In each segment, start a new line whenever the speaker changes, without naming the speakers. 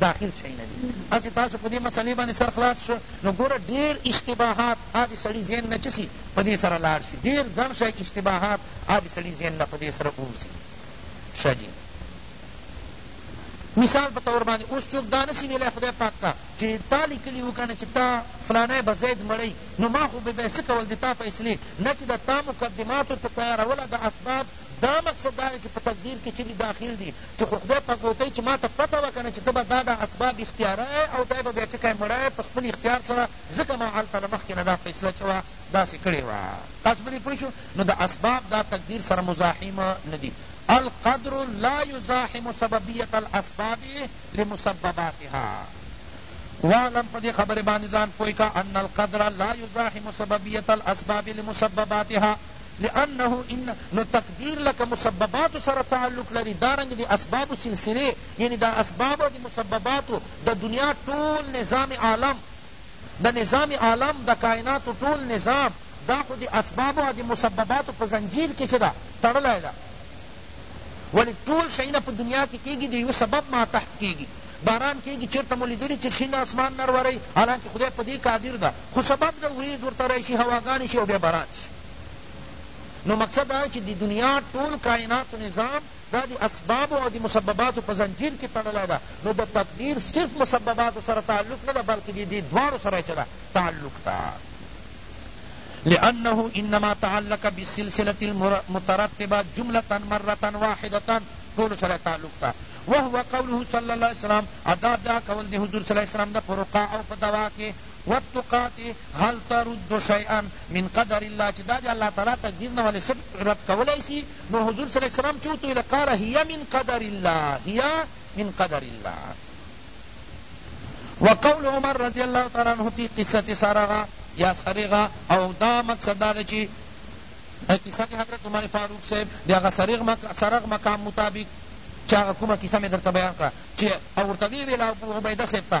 داخل شئ نه دي هسې تاسو په دې مسئلې باندې سر خلاص شو نو ګوره ډېر اشتباهات آ د سړي ذهن نه چه شي په دې سره لاړ شي ډېر ګڼ شی اشتباهات آ د سړي ذهن نه په دې سره ووځي شه جي مثال په طور باندې اوس څوک دا نسي ویلی خدای پاک ته چې تا لیکلي وو کنه چې تا فلانی به زید مړی نو ما خو به بیا څه کول د تا فیصلې نه چې د تا مقدماتو ته تیاروله د اسباب دا مقصد دا دی چی په تقدیر کی چه دی داخل دی چه خو خدای پاک به ورته وی چه ماته پته وه کنه چه ته به دا دا اسباب اختیاروی او دی به بیا چه کای مړی په خپل اختیار سره ځکه ما هلته له مخکی نه دا فیصله چه وه داسی کړی وه تاسو په دی پوه شوی نو دا اسباب دا تقدیر سره مزاحم ندی القدر لا یزاحم سببیت الاسباب لمسبباتها واعلم په دی خبری باندی ځان پوه کا ان القدر لا یزاحم سببیت الاسباب لمسبباتها لانه ان نو تقدیر لکه مسبباتو سره تعلق لري دارنګه د اسبابو سلسلې یعنی د اسبابو او د مسبباتو د دنیا ټول نظام عالم د نظام عالم د کایناتو ټول نظام دا خو د اسبابو او د مسبباتو په زنجیر کښې چه ده تړلی ده ولی ټول شیونه په دنیا کې کیږي د یو سبب ما تحت کیږي باران کیږي چیرته مو لیدلی چې شین آسمان نروري حالانکه خدای په دې قادر ده خو سبب د وریځ ورته راشي هواګانې شي او بیا باران شي نو مقصد دا چې د دنیا ټول کائنات نظام دا د اسبابو او د مسبباتو په زنجیر کې تړلی ده نو د تقدیر صرف مسبباتو سره تعلق نه ده بلکې د دې دواړو سره چه ده تعلق ده لأنه انما تعلق بالسلسلة المترتبة جملة مرة واحدة طول سره تعلق تا وهو قوله صلی اللہ علیہ وسلم عذاب دا قول دی حضور صلی اللہ علیہ وسلم دا فرقا او پدوا کے والتقاتی هل ترد شیئا من قدر الله چی دا دی الله تعالی تقدیر نه ولی څه رد کولای سی نو حضور صلی الله علیه وسلم چی ورته ویل قال هی من قدر الله هی من قدر الله وقول عمر رضی الله تعالی عنہ فی قصة سرغا یا سرغا او دا مقصد دا دی چی قصہ دی حضرت عمر فاروق صاحب دی هغه سرغ مک سرغ مقام مطابق چا کومه قصہ می درته بیان کړه چی او ورته وی ویل ابو عبیدہ صاحب ته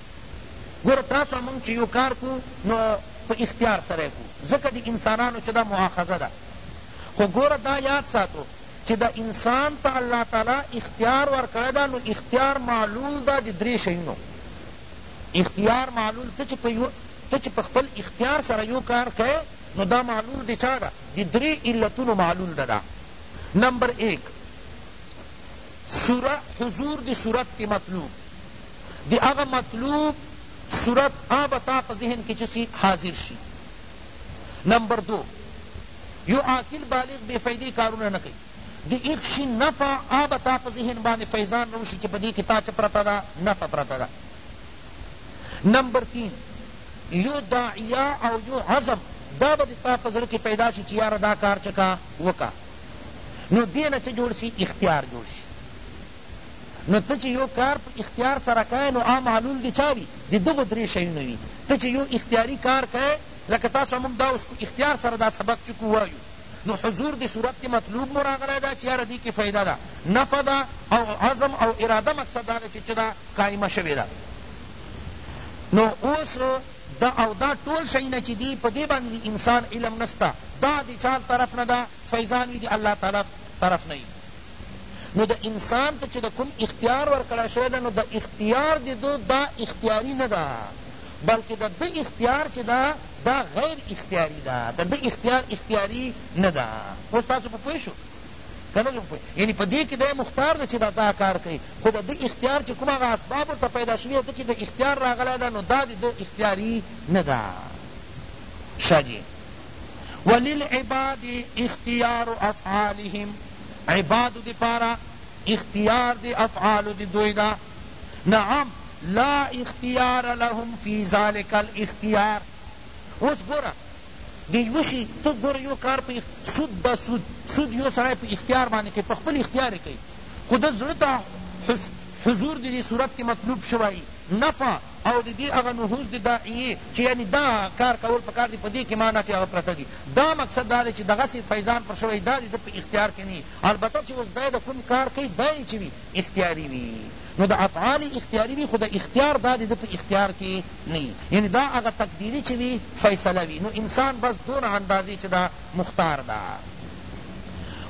ګوره تاسو او مونږ چی یو کار کو نو په اختیار سره یې کو ځکه د انسانانو چی دا مؤاخذه ده خو ګوره دا یاد ساتو چی دا انسان ته الله تعالی اختیار ورکړی ده نو اختیار معلول ده د دری شیونو اختیار معلول ته چی په یو ته چی په خپل اختیار سره یو کار کئ نو دا معلول د چا ده د دری علتونو معلول ده دا نمبر ایک سوره حضور دی صورت تی مطلوب دی هغه مطلوب صورت آ به تا په ذهن کی چه سی حاضر شی نمبر دو یو عاقل بالغ بی فیدی کارونه نه کوي دی ایک شی نفع آ به تا په ذهن باندې فیضان روشی چه په دی کی تا چه پرته ده نفع پرته ده نمبر تین یو داعیه او یو عزم دا به دی تا په زړه کی پیدا شی چه یاره دا کار چه کا وکا نو دې نه څه جوړ شي اختیار جوړ شي نو ته چې یو کار په اختیار سره کوې نو هغه معلول د چا وي د دغو درې شیونو وي ته چې یو اختیاري کار کوې لکه تاسو موږ دا اوس په اختیار سره دا سبق چې کو وایو نو حضور دی صورت مطلوب مو راغلی دا چې یاره دی کې فایده ده نفع ده او عزم او اراده مقصد دا ده چې چه دا قائمه شوې ده نو اوس ده او دا ټول شیونه چی دی په دی باندی دی انسان علم نسته دا دی چا طرف نه ده فیضان وی دی الله تعالی طرف نه یی نو ده انسان ته چی ده کوم اختیار ورکړی شوی ده نو ده اختیار دی ده دا اختیاری نه ده بلکه ده ده اختیار چی ده دا غیر اختیاری ده ده ده اختیار اختیاری نه ده اوس تاسو په پوه شو کنه نو یعنی په دې کې دی مختار دی چې دا دا کار کوي خو د ده اختیار چې کوم هغه اسباب ورته پیدا شوي ده کې د اختیار راغلی ده نو دا د ده اختیاري نه ده ښه جي وللعباد اختیار افعالهم عباد دی پارا اختیار دی افعال دی دوی دا نعم لا اختیار لهم فی ذالک الاختیار اوس ګوره دی یو شی ته ګوره یو کار په سود دا سود سود یو سړی په اختیار باندې کوي په خپل اختیار یې کوي خو ده زړه ته حضور د دې صورت کې مطلوب شوی نفع او د دې هغه نحوس د داعیې چې یعنی دا کار کول پکار دي په دې کې ما نفع هغه پرته دي دا مقصد دا دی چې دغسې فیضان پر شوی دا د ده په اختیار کې نه البته چې اوس دی د کوم کار کوي دا یې چې وي اختیاري وي نو د افعال اختیاري وي خو د اختیار دا د ده په اختیار کې نه یی یعنی دا هغه تقدیری چه وی فیصله وی نو انسان بس دونه اندازی چه دا مختار دا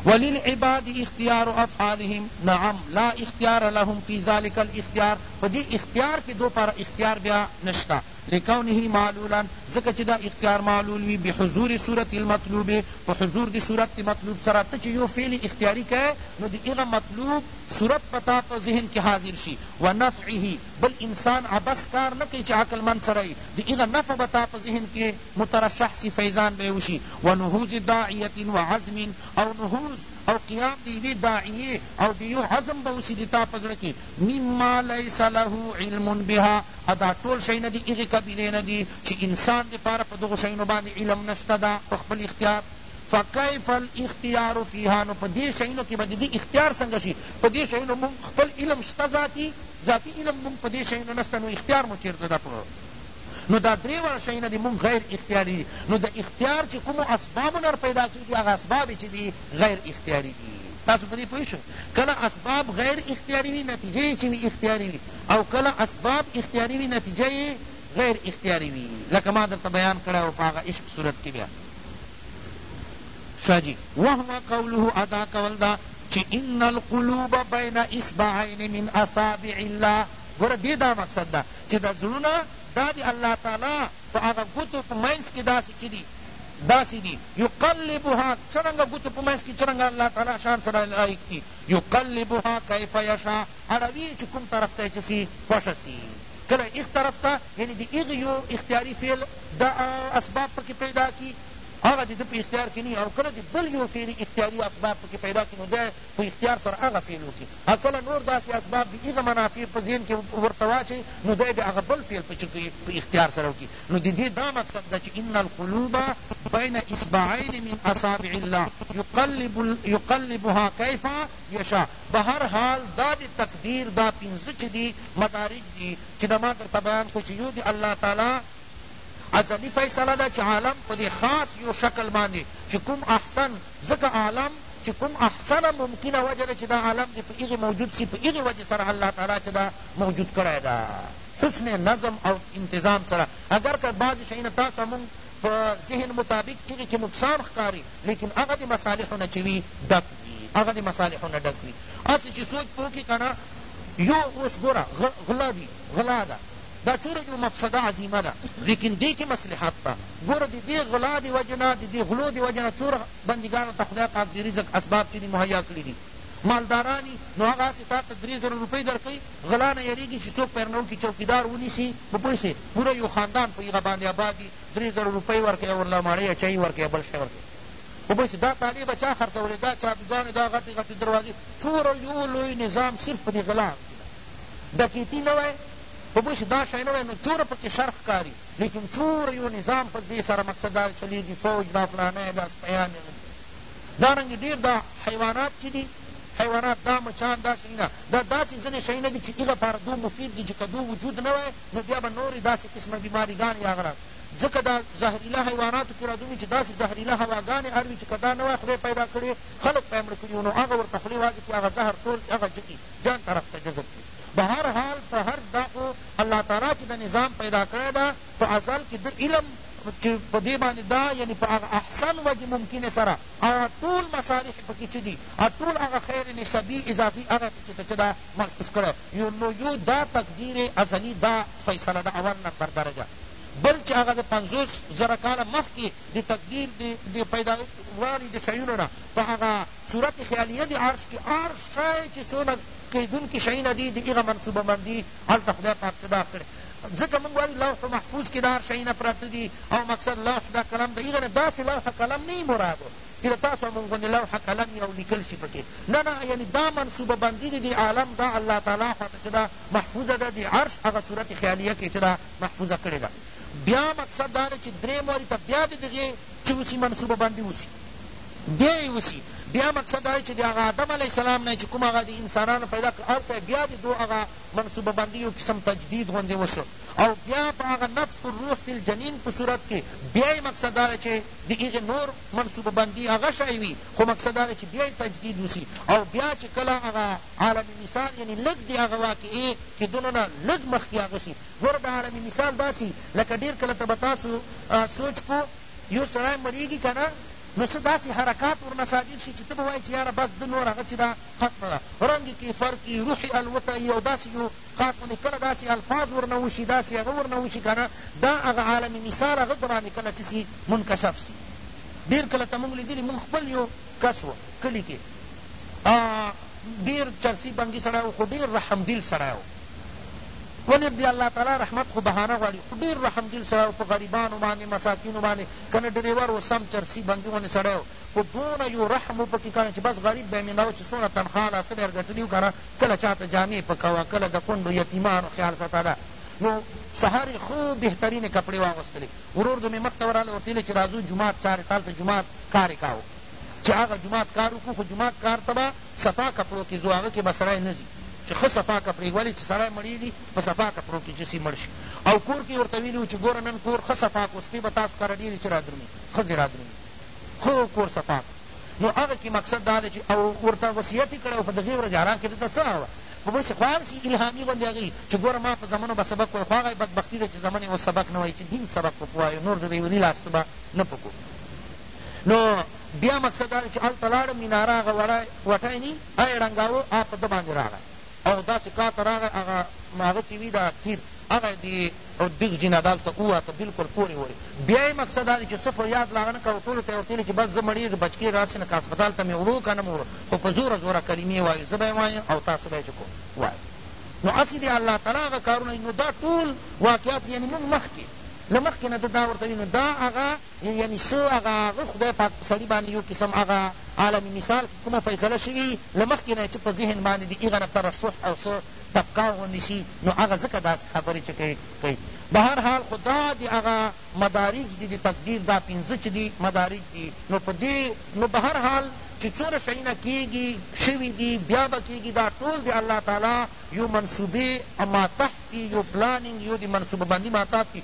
وللعباد اختیار افعالهم نعم لا اختیار لهم فی ذلک الاختیار په دی اختیار کی دو پاره اختیار بیا نشته لکونه معلولا ځکه چه دا اختیار معلول وی بحضور صورت المطلوب په حضور دی صورت مطلوب سره ته چه یو فعل اختیاری کئ نو دی هغه مطلوب صورت به تا په ذهن کی حاضر شی ونفعه بل انسان عبث کار نه کوي چي عقل مند سړی د هغه نفع به تا په ذهن کي مترشح سي فيضان به يې وشي ونهوض داعية وعزم او نهوض او قيام د يوې داعيې او د يو عزم به وسي د تا په زړه کي مما ليس له علم بها او دا ټول شيونه د هغې قبيلې نه دي چي انسان دپاره په دغو شيونو باندي علم نشته ده په خپل اختيار فکيف الاختيار فيها نو په دې شيانو کې به د دې اختيار څنګه شي په دې شيانو مونږ خپل علم شته ذاتي ذاتي علم مونږ په دې شيانو نشته نو اختيار مو چېرته ده په نو دا درې واړه شيونه دي مونږ غير اختياري دي نو د اختيار چې کومو اسبابو نه پيدا کېږي هغه اسباب يې چې دي غير اختياري دي تاسو په دې پوه شئ کله اسباب غير اختياري وي نتيجه يې چې وي اختياري وي او کله اسباب اختياري وي نتيجه يې غير اختياري وي لکه ما درته بيان کړی و په هغه عشق صورت کې بيا شاه جی وهو قوله ادا کول دا چی ان القلوب بین اصبعین من اصابع الله ګوره دی دا مقصد ده چی دا زړونه دا دی الله تعالی په هغه ګوتو په منځ کی داسی چی دی داسی دی یقلبها څرنګه ګوتو په منځ کی څرنګه الله تعالی شان سره لایق دی یقلبها کیف یشاء اړوی چی کوم طرف ته چی سی خوښ سی کله ایخ طرف ته یعنی د هغه یو اختیاری فعل دا اسباب پکې پیدا کړي هغه د ده په اختیار کې نه وي او کله د بل یو فعل اختیاری اسباب پکې پیدا کړي نو دی په اختیار سره هغه فعل وکړي او کله نور داسې اسباب د هغه منافع په ذهن کې ورته واچوي نو دی بیا هغه بل فعل په چکې په اختیار سره وکړي نو د دې دا مقصد ده چې ان القلوب بین اصبعین من اصابع الله یقلب یقلبها کیف یشاء بهر حال دا د تقدیر دا پنځه چې دي مدارج دي چی دا ما درته بیان کړو چی یو د الله تعالی ازلی فیصله ده چی عالم په دی خاص یو شکل باندی چی کوم احسن ځکه عالم چی کوم احسن ممکنه وجه ده چی دا عالم دی په هغی موجود سی په هغی وجه سره الله تعالی چی دا موجود کړی ده حسن نظم او انتظام سره اګر که بعضی شیونه تاسو مونږ په ذهن مطابق هغی کی نقصان ښکاری لیکن هغه د مصالحو نه چی وی ډک وی هغه د مصالحو نه ډک وی هسی چی سوچ پوکی کنه يو اوس ګوره غله دي غلا ده دا چوره يو مفسده عظيمه ده ليکن دې کي مصلحت ته ګوره د دې غلا د وجه نه د دې غلو د وجه نه چوره بندګانو ته خدای پاک د رزق اسباب چي دي مهيا کړي دي مالدارانی نو هغه هسې تا ته درې زره روپۍ درکوي غلا نه یریږي چې څوک پرنه وکړي چوکیدار ونیسي په پوه شې پوره یو خاندان په هغه باندې اباد وي درې زره روپۍ ورکوي ورله ماړۍ اچوي ورکوي بل شی ورکوي وباسي دا کالې به چا خرڅولې دا چابي ګانې دا غټې غټې دروازې ټوله يو لوی نظام صرف په دې غلا هم کښې ده ډکېتي نه وای وباسي دا شی نه وای نو چوره په کښې شر ښکاري لېکن ټوله يو نظام په دې سره مقصد دا چلېږي فوج دا فلانی دا سپيان دارنګې ډېر دا حيوانات چه دي حيوانات دا مچان دا شيونه دا داسې ځينې شيونه دي چه دې لپاره دو مفيد دي چه که دو وجود نه وای نو بيا به نورې داسې قسمه بيماري ګانې هغه راځي ځکه دا زهریله حیواناتو کې راځو نو چې داسې زهریله هواګانې هر وي چې که دا نه وای خدای پیدا کړې خلق به یې مړه کړي وو نو هغه ورته خولې وازې کړي هغه زهر ټول هغه څه کړي ځان طرف ته جذب کړي بهر حال په هر دا خو الله تعالی چې دا نظام پیدا کړی ده په ازل کې ده علم چې په دې باندې دا یعنی په هغه احسن وجه ممکنه سره هغه ټول مصالح پکې چې دي هغه ټول هغه خیر نسبي اضافي هغه پکې ته چې دا ملحوظ کړی یو نو یو دا تقدیر ازلي دا فیصله د اول نمبر درجه بل چی هغه د پنځوس زره کاله مخکی د تقدیر د پیدایښت واری د شیونو نه په هغه صورت خیالیه دی عرش کی هر شی چی څونه کیدونکی شیونه دی د هغه منصوبه بندی هلته خدای پاک چه دا کړی ځکه موږ وایو لوح محفوظ کی دا هر شیونه پراته دی او مقصد لوح دا قلم د هغه نه داسی لوح قلم نه مراد چی د تاسو او موږ غوندی لوح قلم وی او لیکل شی پکی نه نه یعنی دا منصوبه بندی دی د عالم دا الله تعالی خواته چه دا محفوظه ده د عرش هغه صورت خیالیه کی چه ده محفوظه کړی ده بیا مقصد دا ده چه دریم واری ته بیا د دغی چه وسی منصوبه باندی وسی بیا یې وسی بیا مقصد دا چې د هغه آدم علیه السلام نه چې کوم هغه د انسانانو پیدا کړ هلته بیا د دو هغه منصوبه بندي یو قسم تجدید غوندې وشو او بیا په هغه نفخ الروح فی الجنین په صورت کې بیا یې مقصد دا چې د هغې نور منصوبه بندي هغه شی وي خو مقصد دا چې بیا یې تجدید وسی او بیا چې کله هغه عالم مثال یعنی لږ د هغه واقعې کیدلو نه لږ مخکی هغه شی ګوره د عالم مثال داسی لکه ډیر کله ته به تاسو سوچ کو یو سړی مړیږی کنه نو څه داسی حرکات ورنه صادر شی چی ته به وایی چی یاره بس ده نور هغه چی ده ختمه ده رنګ کی فرق یی روح یی الوته یی او داسی یو خاص غوندی کله داسی الفاظ ورنه وشی داسی هغه ورنه وشی کنه دا هغه عالم مثال هغه ګرانه کله چه سی منکشف سی ډیر کله ته مونږ لیدلی مونږ خپل یو کس وو کلی کی ډیر چرسی بنګی سړی وو خو ډیر رحم دل سړی وو ولی دی الله تعالی رحمت خو بهانه غواړی خو ډیر رحم دل سړی وو په غریبانو باندی مساکینو باندی کنه ډریور وو سم چرسی بنګی غوندی سړی وو خو دونه یو رحم وو پکی کنه چی بس غریب به یی مینداوه چی څونه تنخوا ده څه به یی ورګټلی وو کنه کله چاته جامی پکوه کله د کونډو یتیمانو خیال ساتاده نو سهار یی ښه بهترینی کپړی واغوستلی ورور د مې مخته وراله ورته ویلې چې راځو جومات چارې ته هلته جومات کارې کاوه چې هغه جومات کار وکړو خو جومات کار ته به صفا کپړو کې ځو هغه کې به سړی نه ځي چې ښه صفا کپړې ولې چې سړی مړیږي په صفا کپړو کې چې سي مړ شي او کور کې یې ورته ویلي وو چې ګوره نن کور ښه صفا کړو شپې به تاسو کره ډېرې چې رادرومي ښځې رادرومي ښه کور صفا کړو نو هغه کې مقصد دا دی چې او ورته وصیت یې کړی وو په دغې ورځې حالانکه ده ته څه په بس خو هغسی الهامی غوندی هغی چی ګوره ما په زامنو به سبق وای خو هغه بد بختی ده چی زامن یی اوس سبق نه وایی چی دین سبق په وایو نور د ویونی لاس څه به نه په کوم نو بیا مقصد دا ده چی هلته لاړم میناره هغه وړه وټی نی هغی ړنګاوه هغه په ده باندی راغی او داسی کار ته راغی هغه هغه چی وی دا تیر هغه دی او دغ جنادال ته وواته بلکل پورې ورې بیا یې مقصد دا دی چې څه فریاد لا نه کاوه ټولو ته یې ورته ویل چې بس زه مړیږ بچکې راسې نه که هسپتال ته مې وړو که نه مې وړو خو په زوره زوره کلمې وایو زه به یې وایم او تاسو به یې چې کوم وایې نو هسې د الله تعالی هغه کارونه دي نو دا ټول واقعات یعنی مونږ مخکې له مخکې نه ده دا ورته ویلي نو دا هغه دی یعنی څه هغه هغه خدای پاک په سړی باندی یو قسم هغه عالم مثال کی کومه فیصله شوی له مخکی نه چه په ذهن باندی دی هغه نه ترشح او څه تپکاو غوندی شی نو هغه ځکه داسی خبری چه کیی کوی به هر حال خو دا دی هغه مدارج دی دی تقدیر دا پنځه چه دی مدارج دی نو په دی نو به هر حال چه څونه شیونه کیږی شوی دی بیا به کیږی دا ټول دی الله تعالی یو منصوبه ماتحتی یو پلاننګ یو دی منصوبه بندی ماتحتی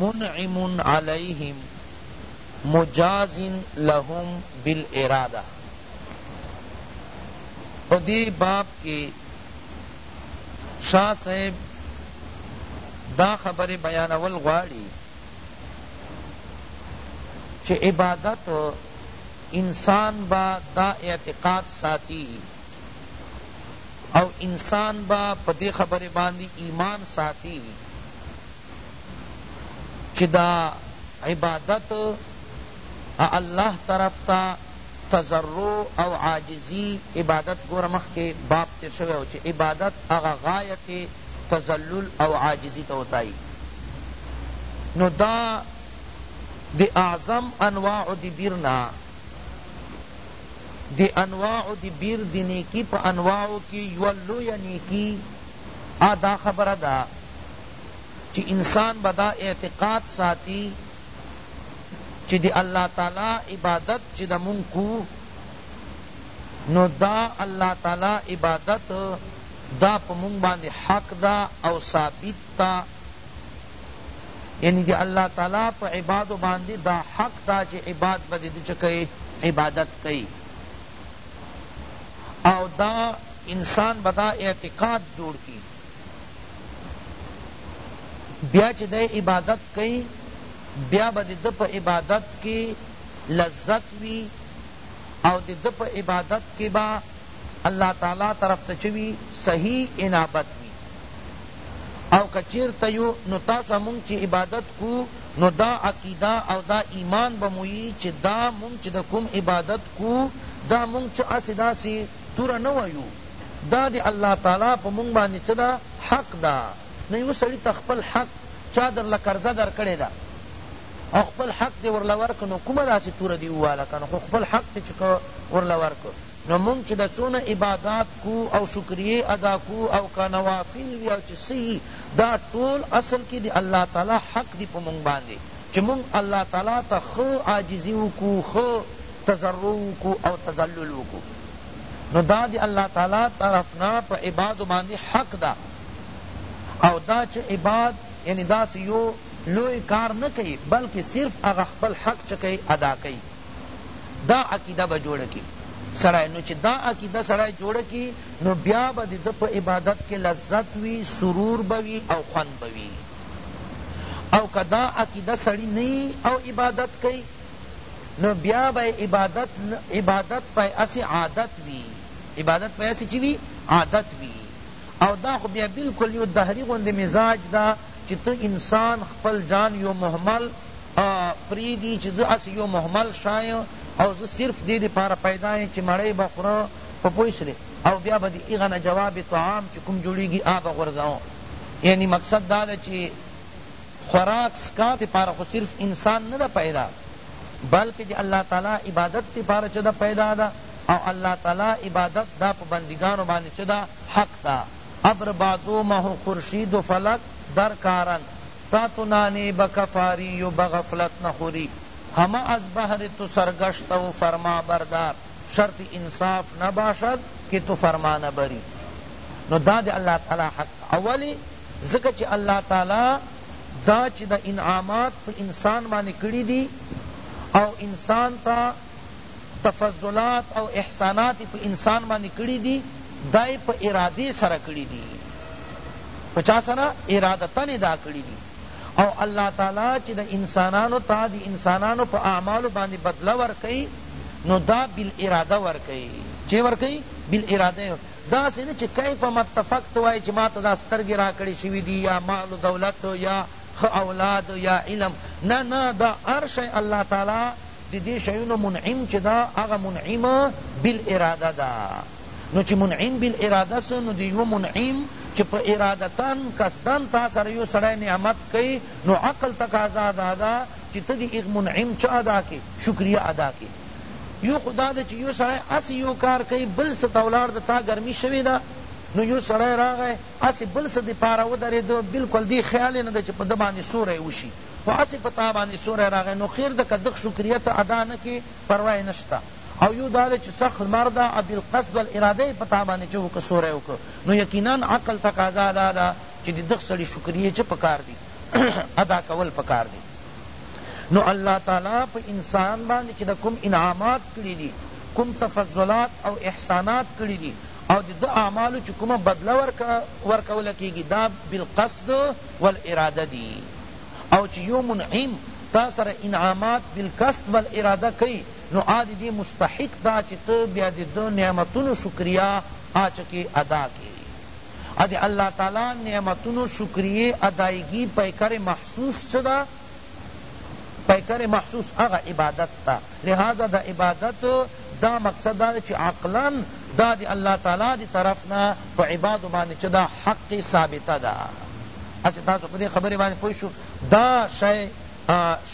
منعم علیهم مجاز لهم بالاراده په دې باب کې شاه صاحب دا خبرې بیانول غواړي چې عبادت انسان با دا اعتقاد ساتی او انسان با په دې خبرې باندې ایمان ساتی چی دا عبادت الله طرف ته تضرع او عاجزی عبادت ګوره مخکی باب تیر شوی وو چی عبادت هغه غایت تذلل او عاجزی ته وتایی نو دا د اعظم انواع د بیر نه د انواع د بیر د نیکی په انواعو کی یوه لویه نیکی دا خبره ده چی انسان به دا اعتقاد ساتی چی د الله تعالی عبادت چی ده مونږ کو نو دا الله تعالی عبادت دا په مونږ باندی حق ده او ثابت ده یعنی د الله تعالی په عبادو باندی دا حق ده چی عباد به د ده چه کئی عبادت کئی او دا انسان به دا اعتقاد جوړ کی بیا چی دی عبادت کئی بیا به د ده په عبادت کی لذت وی او د ده په عبادت کی به الله تعالی طرف ته چه وی صحیح انابت وی او که چیرته یو نو تاسو هم مونږ چی عبادت کو نو دا عقیده او دا ایمان به مو یی چی دا مونږ چی د کوم عبادت کو دا مونږ چه هسی داسی توره نه وایو دا د الله تعالی په مونږ باندې څه ده حق ده نو یوه سړي ته خپل حق چا درله قرضه درکړې ده او خپل حق دې ورله ورکړ نو کومه داسې توره دې وواله کنه خو خپل حق دې چې ورله ورکړ نو مونږ چې د څونه عبادات کو او شکریه ادا کو او که نوافل وي او چې څه دا ټول اصل کې د الله تعالی حق دي په مونږ باندې چې مونږ الله تعالی ته ښه عاجزي وکړو ښه تضرع وکړو او تذلل وکړو نو دا د الله تعالی طرف نه په عبادو باندې حق ده او دا چې عباد یعنی داسې یو لوی کار نه کوي بلکې صرف هغه خپل حق چې کوي ادا کوي دا عقیده به جوړه کړي سړی نو چې دا عقیده سړی جوړه کړي نو بیا به د ده په عبادت کې لذت وي سرور به وي او خوند به وي او که دا عقیده سړی نه او عبادت کوي نو بیا به عبادت عبادت پای اسی عادت وی عبادت پای اسی چی وی عادت وی او دا خو بیا بالکل یو دهری غوندی مزاج دا چی ته انسان خپل جان یو مهمل پریدی چی زه اسی یو مهمل شایم او زه صرف دی دی پاره پیدا یم چی مړی به خورم په پوه شلی او بیا به دی ایغه نه جواب طعام چی کوم جوړیږی آ به غورځوم یعنی مقصد دا ده چی خوراک څښاک دی پاره خو صرف انسان نه ده پیدا بلکه دی الله تعالی عبادت دی پاره چه ده پیدا ده او الله تعالی عبادت دا په بندګانو باندې چه ده حق ده ابر بادو مه و خورشید و فلک در کارند تا تو نانی به کفاری و به غفلت نخوری همه از بهر تو سرگشته و فرما بردار شرط انصاف نباشد که تو فرمانه بری نو دا دی الله تعالی حق ده او ولی ځکه چی الله تعالی دا چی دا انعامات په انسان باندی کړی دی او انسان ته تفضلات او احسانات یې په انسان باندی کړی دی دا یې په ارادې سره کړی دی په چا سره ارادتاً یې دا کړی دی او الله تعالی چی دا انسانانو ته دی انسانانو په اعمالو باندی بدله ورکوي نو دا بالاراده ورکوي چی ورکوي بالاراده داسې نه چې کیف ما اتفقت وایې چې ماته دا سترګې راکړې شوې دي یا مال و دولت یا ښه اولاد یا علم نه نه دا هر شی الله تعالی د دې شیو نه منعم چې ده هغه منعم بالاراده ده نو چې منعم بالاراده سو نو د یوه منعم چې په ارادتا قصدا تا سره یو سړی نعمت کوي نو عقل تقاضا دا ده چې ته د هغه منعم چه ادا کړې شکریه ادا کړې یو خو دا ده چی یو سړی هسی یو کار کئی بل څه ته ولاړ ده تا ګرمی شوی ده نو یو سړی راغی هسی بل څه د پاره ودرید بلکل دی خیال یې نه ده چی په ده باندی سوری وشی خو هسی په تا باندی سوری راغی نو خیر ده که دغ شکریه ته ادا نه کړې پروا یې نشته او یو دا ده چی سخت لمر ده او بالقصد و الاراده یې په تا باندی چه وکړ سوری وکړ نو یقینا عقل تقاضا دا ده چی د دغ سړی شکریه چه پکار دی ادا کول پکار دی نو الله تعالی په انسان باندې چې د کوم انعامات کړي دي کوم تفضلات او احسانات کړي دي او د ده اعمالو چې کومه بدله ورکول کېږي دا بالقصد والاراده دي او چې یو منعم تا سره انعامات بالقصد والاراده کوي نو آ د دې مستحق دا چې ته بیا د ده نعمتونو شکریه آ چکې ادا کې ا د الله تعالی نعمتونو شکریه ادایګی پیکر محسوس څه ده؟ پیکر محسوس هغه عبادت ده لهذا د عبادت دا مقصد دا ده چی عقلا دا د الله تعالی د طرف نه په عبادو باندی چه دا حق ثابته ده هسی تاسو په دی خبری باندی پوه شو دا شی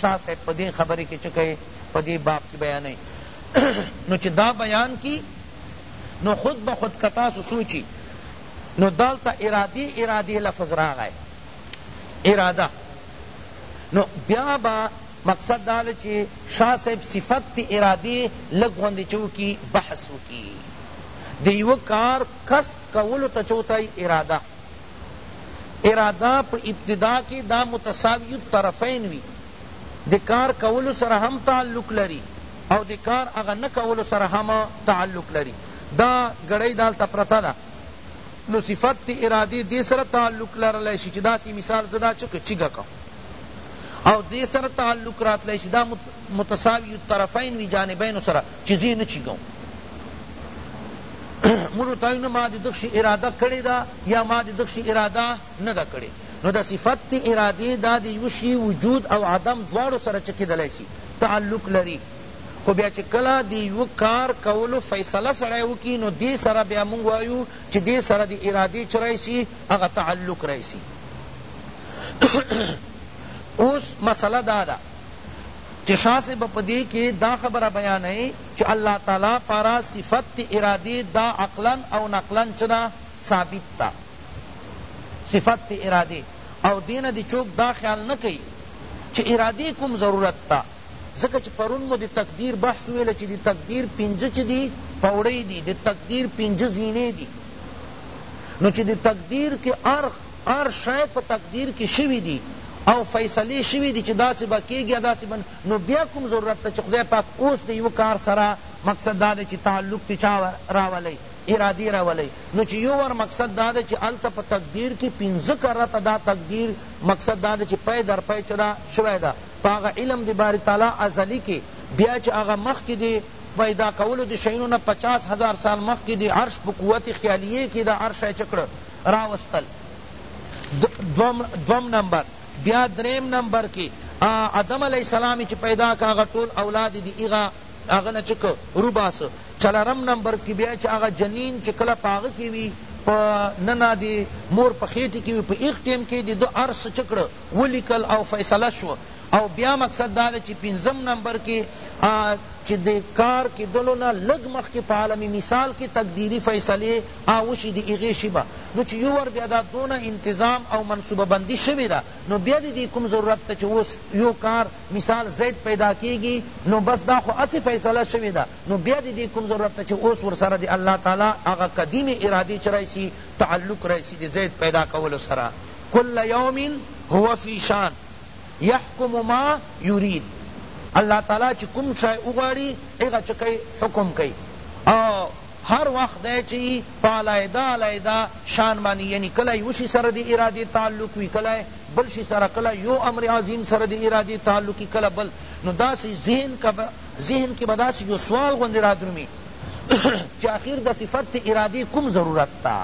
شاه صاحب په دی خبری کی چه کئی په دی باب کی بیانی نو چه دا بیان کی نو خود به خود که تاسو سوچی نو دلته ارادی ارادی لفظ راغی اراده نو بیا با مقصد دا ده چی شاہ صاحب صفت تی ارادی لگ غوندی چو کی بحث و کی دی یو کار قصد کولو تا چو تای اراده اراده پا ابتدا کی دا متساوی الطرفین وی دی کار کولو سره هم تعلق لری او د کار هغه نه کولو سره هم تعلق لري دا ګړۍ دالته پرته ده نو صفت د ارادې دې سره تعلق لرلای شي چې داسې مثال زه دا چکه چیګه کوم او دې سره تعلق راتلای شي دا متساوی الطرفین وی جانبین سره چې زه نه چیګم موږ ورته وایو نه ما د دغشي اراده کړې ده یا ما د دغشي اراده نه ده کړې نو د صفت د ارادې دا د یوه شي وجود او عدم دواړو سره چه کیدلای شي تعلق لري خو بیا چه کله د یوه کار کولو فیصله سړی وکړي نو دې سره بیا موږ وایو چه دې سره د ارادې چه راشي هغه تعلق راشي اوس مسئله دا ده چه شاه صاحب په دې کې دا خبره بیانوي چه الله تعالی پاره صفت د ارادې دا عقلا او نقلا چه ده ثابت ده صفت ته ارادې او دې نه دې چوک دا خیال نه کئی چه ارادې کوم ضرورت ته ځکه چه پرون مو د تقدیر بحث وویل چه د تقدیر پنځه چه دی پوړی دی د تقدیر پنځه زینې دی نو چه د تقدیر که هر هر شی په تقدیر کی شوی دی او فیصلې شوی دی چه داسې به کیږی یا داسې به نو بیا کوم ضرورت ته چه خدای پاک اوس د یوه کار سره مقصد دا دی چه تعلق ته چا راولی ارادې راولي نو چي يو وار مقصد دا ده چي هلته په تقدير کي پنځه کرته دا تقدير مقصد دا ده چي پي در پي څه ده شوي ده په هغه علم د باري تعالی ازلي کي بيا چي هغه مخکي د پيدا کولو د شيانو نه پچاس هزار سال مخکي د عرش په قوت خياليه کي دا هر شي څه کړ راوستل دوم نمبر بيا دريم نمبر کي آدم عليه السلام چي پيدا که هغه ټول اولاد دي هغه هغه نه چه که روباسه چلرم نمبر کی بیا چه هغه جنین چه کله په هغه کی وی په ننه دی مور په خیټی کی وی په ایغ ټیم کی دی ده هر څه چه کړه ولیکل او فیصله شوه او بیا مقصد دا ده چه پنځم نمبر کی چه دی کار کیدلو نه لږ مخکی په عالم مثال کی تقدیری فیصلی آ وشی دی هغی شی به نو چه یو وار بیا دا دونه انتظام او منصوبه بندی شوی ده نو بیا دی دی کوم ضرورت ته چه اوس یو کار مثال زید پیدا کیږی نو بس دا خو هسی فیصله شوی ده نو بیا دی دی کوم ضرورت ته چی اوس ورسره دی الله تعالی هغه قدیم ارادی چه راشی تعلق راشی دی زید پیدا کولو سره کل یوم هو فی شان یحکم ما یرید الله تعالی چی کوم شای وغواړی هغه چه کئی حکم کئی او هر وخت دی چه یی په علیحده علیحده شان باندی یعنی کله یو شی سره دی ارادی تعلق وی کله بل شی سره کله یو امر عظیم سره دی ارادی تعلق وی کله بل نو داسی ذهن که ذهن کی به داسی یو سوال غوندی رادرومی چه اخیر د صفت تی ارادی کوم ضرورت ته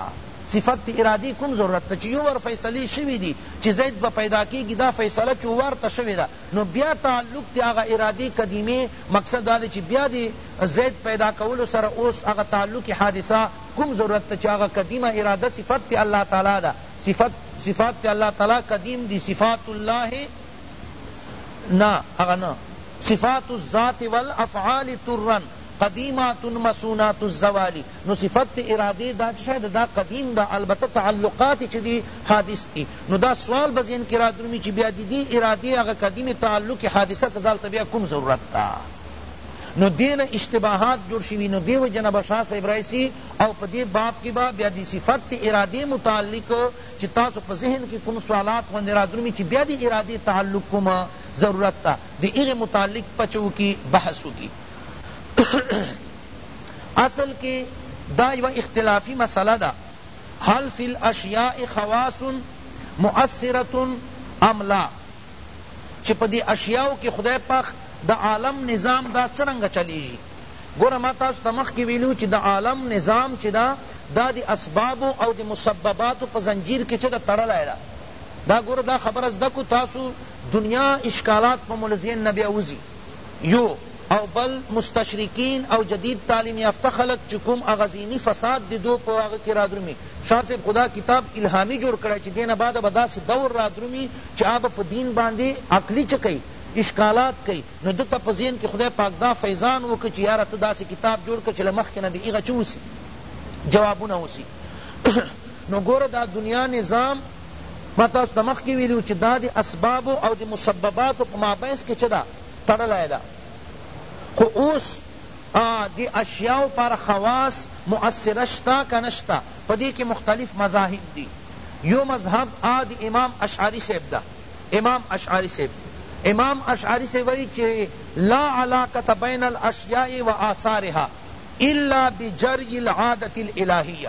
صفت تی ارادی کوم ضرورت ته چه یو وار فیصلی شوی دی چه زید به پیدا کیږی دا فیصله چه وار ته شوی ده نو بیا تعلق د هغه ارادې قدیمې مقصد دا دی چی بیا د زید پیدا کولو سره اوس هغه تعلق حادثه کوم ضرورت ته چی هغه قدیمه اراده صفت د الله تعالی ده صفت صفات د الله تعالی قدیم دی صفات الله نه هغه نه صفات الذات والافعال طرا قدیمات مصونات الزوال نو صفت د ارادې دا چه ده دا قدیم ده البته تعلقات یې چه دي حادث دي نو دا سوال به ذهن کښې رادرومي چه بیا ددې ارادې هغه قدیم تعلق حادثه ته دالته بیا کوم ضرورت ده نو دې نه اشتباهات جوړ شوي نو دې وجې نه به شاه صاحب راشي او په دې باب کښې به بیا د صفت د ارادې متعلق چه تاسو په ذهن کښې کوم سوالات غوندې رادرومي چه بیا د ارادې تعلق کوم ضرورت ده د هغې متعلق پچه وکړي بحث وکړي اصل کی دا یوه اختلافی مسئله ده هل فی الاشیاء خواص مؤثرة ام لا چی په دی اشیاو کی خدای پاک د عالم نظام دا څرنګه چلیږی ګوره ما تاسو ته مخکی ویلی وو چی د عالم نظام چی ده دا د اسبابو او د مسبباتو په زنجیر کی چه ده تړلی ده دا ګوره دا خبره زده کو تاسو دنیا اشکالات په مو له ذهن نه بیا وځی یو او بل مستشرقین او جدید تعلیم یافته خلق چی کوم هغه ذهنی فساد د دوئ په هغه کی رادرومی شاه صاحب خو دا کتاب الهامی جوړ کړی چی دینه بعد به داسی دور رادرومی چی هغه به په دین باندی عقلی چه کئی اشکالات کئی نو ده ته په ذهن کی خدای پاک دا فیضان وکړی چی یاره ته داسی کتاب جوړ کړه چی له مخکی نه دی هغه چه وسی جوابونه وسی نو ګوره دا دنیا نظام ما تاسو ته مخکی ویلی وو چی دا د اسبابو او د مسبباتو په مابینځ کی چه ده تړلی ده خو اوس دی اشیاو پر خواص مؤثره شته که نشته په دی کی مختلف مذاهب دی یو مذهب آ دی امام اشعری صاحب ده امام اشعری صاحب امام اشعری صاحب وی چه لا علاقة بین الاشیاء و آثارها الا بجری العادة الالہیہ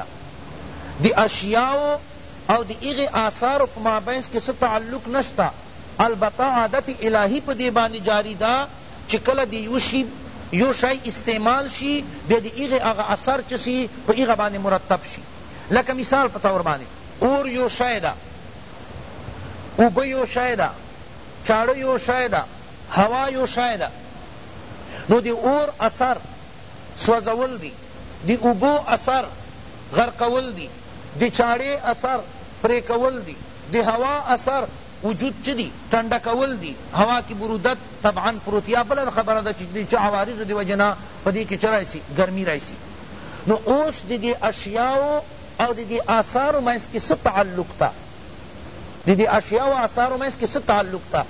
دی اشیاو او دی اغی آثارو په مابینس کی څه تعلق نشته البته عادت الهی په دې باندې جاري ده چې کله د یو شي یو شی استعمال شي بیا د هغې هغه اثر چه سي په هغه باندې مرتب شي لکه مثال په طور باندې اور یو شی ده اوبه یو شی ده چاړه یو شی ده هوا یو شی ده نو د اور اثر سوځول دي د اوبو اثر غرقول دي د چاړې اثر پرې کول دي د هوا اثر وجود چه دی ټنډه کول دی هوا کی برودت طبعا پروت یا بله خبره ده چه د چه عوارضو دی وجه نه په دی کی چه راشی ګرمی راشی نو اوس د دی اشیاو او د دی آثارو منځ کی څه تعلق ده د دی اشیاو او آثارو منځ کی څه تعلق ده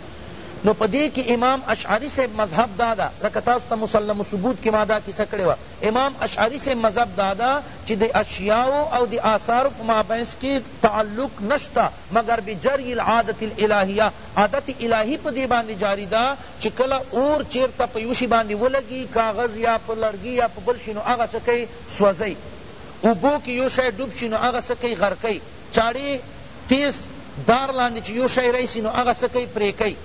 نو په دی کی امام اشعری صاحب مذهب دا ده لکه تاسو ته مسلم الثبوت کی ما دا کیسه کړی وه امام اشعری صاحب مذهب دا ده چه د اشیاو او د آثارو په مابینځ کی تعلق نشته مګر بجری العادة الالهیة عادت الهی په دې باندې جاری ده چې کله اور چیرته په یوشی باندې ولګی کاغذ یا په لرګی یا په بل شی نو هغه څه کۍ سوځی اوبو کې یو شی ډوب شی نو هغه څه کۍ غرقۍ چاړې تیز دار لاندې چې یو شی رایسی نو هغه څه کۍ پرې کۍ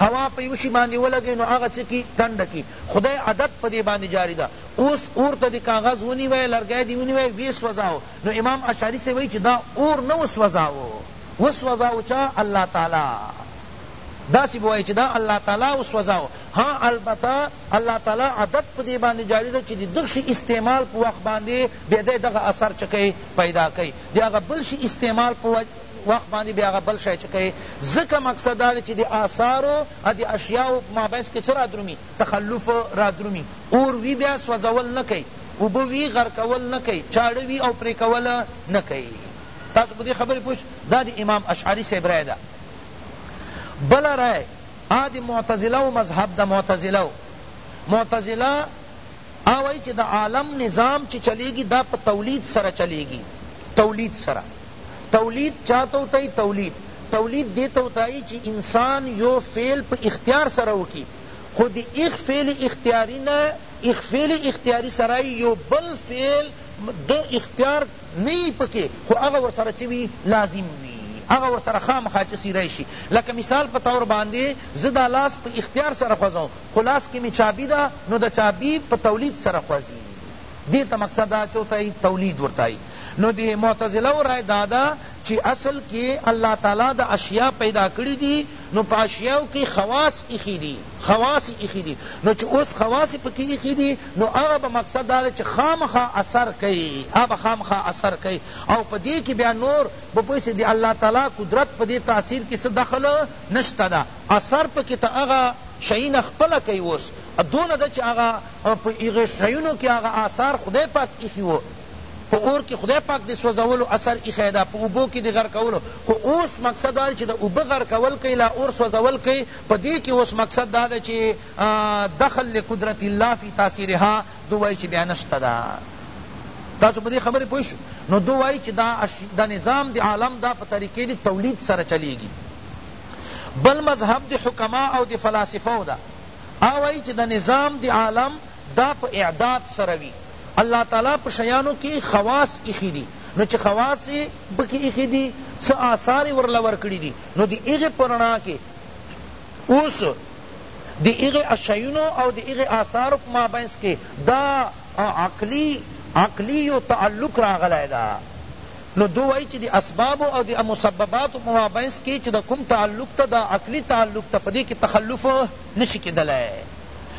هوا په یوشی باندې ولګی نو هغه څه کی ټنډه کی خدای عادت په دې باندې جاری ده اوس اور ته دې کاغذ ونیوی لرګی دې ونیوی ویې سوځاوه نو امام اشعری صاحب وایی چی دا اور نه وسوځاوه وسوځاوه چا الله تعالی داسی به وایی چی دا الله تعالی وسوځاوه ها البته الله تعالی عادت پدی باندی جاری ده چی ددغ شی استعمال په وخت باندی بیا دی دغه اثر چه کئی پیدا کئی دی هغه بل شی استعمال په وخت باندی بیا هغه بل شی چه کئی ځکه مقصد دا دی چی دی آثارو ادی اشیاء مابینس کی څه رادرومی تخلف رادرومي اور وي بيا سوځول نه کوي اوبه وي غرقول نه کوي چاړه وي او پرې کول نه کوي تاسو په دې خبرې پوه شوئ دا د امام اشعري صاحب رأی ده بله رأی هغه د معتزلو مذهب ده معتزلو معتزله هغه وایي چې د عالم نظام چې چلېږي دا په تولید سره چلېږي تولید سره تولید چاته وتایي تولید تولید دې ته وتایي چې انسان یو فعل په اختیار سره وکړي خو د ایخ فعل اختیاری نه ایخ فعل اختیاری سره یی یو بل فعل د اختیار نه یی پکی خو هغه ورسره چه وی لازم وی هغه ورسره خامخا چه سی راشی لکه مثال په طور باندی زه دا لاس په اختیار سره خوځوم خو لاس کی می چابی ده نو د چابی په تولید سره خوځی دی ته مقصد دا چه ورته تولید ورته وایی نو د معتزلؤ رای داده چه اصل کی الله تعالی دا اشیاء پیدا کړی دی نو په اشیاو کی خواص ایښی دی خواص یی ایښی دی نو چی اوس خواص یی پکی ایښی دی نو هغه به مقصد دا دی چی خامخا اثر کئی هغه به خامخا اثر کئی او په دی کی بیا نور به پوه شی دی الله تعالی قدرت په دی تاثیر کی څه دخل نشته ده اثر پکی ته هغه شیونه خپله کئی اوس دونه ده چی هغه په هغه شیونو کی هغه آثار خدای پاک ایښی وو په اور کی خدای پاک د سوځولو اثر ایښی ده په اوبو کی د غرقولو خو اوس مقصد دا ده چی د اوبه غرقول که لا اور سوځول که په دی کی اوس مقصد دا ده چی دخل لقدرت الله فی تاثیرها دو وایی چی بیا نشته ده تاسو په دی خبری پوه شوی نو دو وایی چی دا, دا نظام د عالم دا په طریقه د تولید سره چلیږی بل مذهب د حکما او د فلاسفو ده هغه وایی چی دا نظام د عالم دا په اعداد سره وی الله تعالی په شیانو کی خواص ایښی دی نو چه خواص یی پکی ایښی دی څه آثار یی ورله ورکړی دی نو دی هغی په رڼا کی اوس دی هغی اشیانو او دی هغی آثارو په مابینځ کی دا عقلی عقلی یو تعلق راغلی دا نو دو وایی چی دی اسبابو او دی مسبباتو په مابینځ کی چی دا کوم تعلق تا دا عقلی تعلق تا پدی کی تخلف نه شي کېدلای،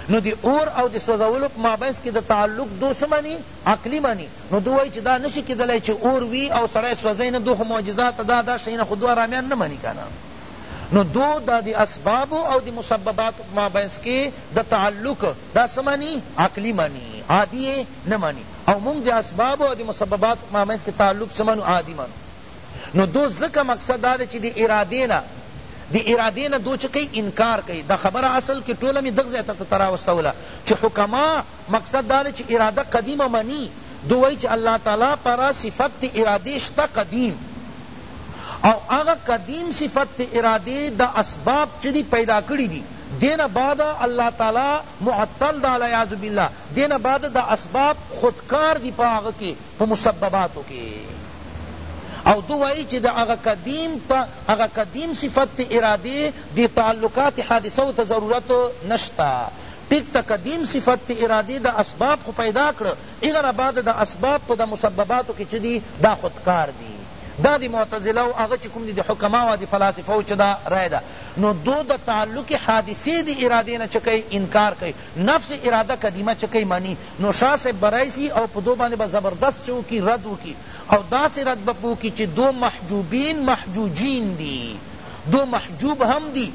نو د اور او د سوځولو په مابينځ کې د تعلق دو څه معنی؟ عقلي معنی، نو دو وايي چې دا نه شي کېدلای چې اور وي او سړی سوځی نه، دو خو معجزات دا دا شيان خو دو ارامیان نه مني کنه، نو دو دا د اسبابو او د مسبباتو په مابينځ کې د تعلق دا څه معنی؟ عقلي معنی، عادي يې نه مني او مونږ د اسبابو او د مسبباتو په مابينځ کې تعلق څه منو؟ عادي منو. نو دو ځکه مقصد دا دی چی دی ارادی نه دی ارادی نه دو چه کئی انکار کئی دا خبر اصل کی ټوله می دغ ځای ته تراوستوله چی حکما مقصد دا دی چی اراده قدیمه منی دو وایی چی الله تعالی پارا صفت تی ارادی شته قدیم او هغه قدیم صفت تی ارادی دا اسباب چه دی پیدا کړی دی دی نه بعد الله تعالی معطل دا العیاذ باللہ دی نه بعد دا اسباب خودکار دی په هغه کی په مسبباتو کی او دو وایی چی د هغه قدیم ته هغه قدیم صفت ته ارادی دی تعلقات حادثو ته ضرورت نشته ټیک ته قدیم صفت ته ارادی دا اسباب خو پیدا کړ هغه نه بعد دا اسباب په دا مسبباتو کی چی دی دا خودکار دی دا دی معتزله او هغه چی کوم دی د حکما او دی فلاسفه چی دا رای ده نو دو د تعلق حادثی دی ارادی نه چه کئی انکار کئی نفس اراده قدیمه چه کئی منی نو شاه صاحب به راشی او په دوئ باندې به زبردست چه وکی رد وکی او داسی رد به په وکی چه دوئ محجوبین محجوجین دی دوئ محجوب هم دی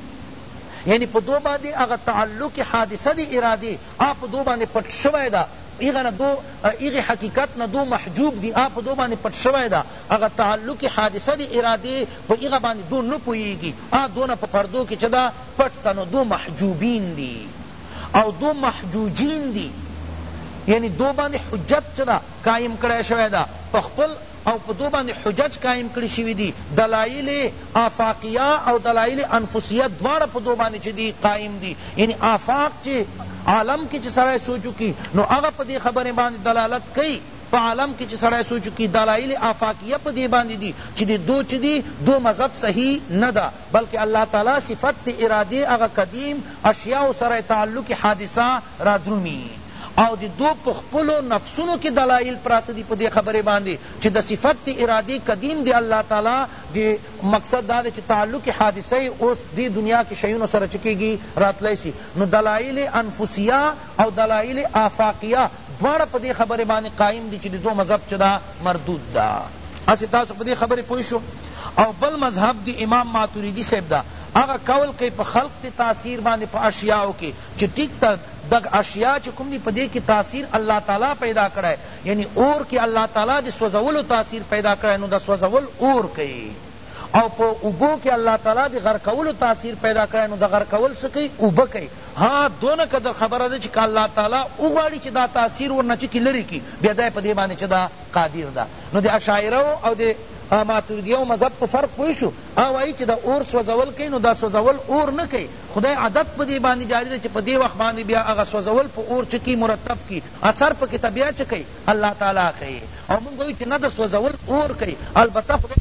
یعنی په دوئ باندې هغه تعلق حادثه دی ارادی هغه په دوئ باندې پټ شوی ده هغه نه دوئ هغه حقیقت نه دوئ محجوب دی هغه په دوئ باندې پټ شوی ده هغه تعلق حادثه دی ارادی په هغه باندې دوئ نه پوهیږی هغه دونه په پردو کی چه ده پټ ده نو دوئ محجوبین دی او دو محجوجین دی یعنی دو باندی حجت چه ده قائم کړی شوی ده په خپل او په دو باندی حجج قائم کړی شوی دی دلائل آفاقیه او دلائل انفسیه دواړه په دو باندی چه دی قائم دی یعنی آفاق چه عالم کی چه سړی سوچ وکی نو هغه په دی خبری باندی دلالت کئی په عالم کی چه سړی سوچ وکی دلائل آفاقیه په دی باندی دی چه دی دو چه دی دو مذهب صحیح نده بلکه الله تعالی صفت د ارادې هغه قدیم اشیاؤ سره ئې تعلق حادثه رادرومي او د دوئ په خپلو نفسونو کښې دلائل پراته دي په دې خبرې باندې چې د صفت د ارادې قدیم د الله تعالی د مقصد دا دئ چې تعلق حادثه ئې اوس دې دنیا کښې شیونو سره چه کیږی راتلائ شي نو دلائل انفسیہ او دلائل آفاقیه دواړه په دې خبرې باندې قائم دي چې د دوئ مذهب چه ده مردود ده هسې تاسو په دې خبرې پوه شو او بل مذهب د امام ماتریدی صاحب ده هغه قول کئی په خلق چه تاثیر باندې په اشیاؤ کی چه ٹھیک ده دغ اشیاء چه کوم دی په دې کی تاثیر الله تعالی پیدا کړی یعنی اور کی الله تعالی د سوزولو تاثیر پیدا کړی نو دا سوزول اور کئی او په اوبو کی الله تعالی دی غرقولو تاثیر پیدا کړی نو دا غرقول څه کئی اوبه کئی ها دونه قدر خبره ده چی که الله تعالی وغواړی چی دا تاثیر ورنه چه کی لری کی بیا دی پدی باندی چه دا قادر ده نو د اشاعره او د ماتوردیه مذهب په فرق پوه شو هغه وایی چی دا اور سوزول کئی نو دا سوزول اور نه کئی خدای عادت پدی باندی جاری ده چی پدی وخت باندی بیا هغه سوزول په اور چه کی مرتب کی اثر پکی ته بیا چه کئی الله تعالی کوي او مونږ به وایو چې نه د سوځول اور کوي البته خدای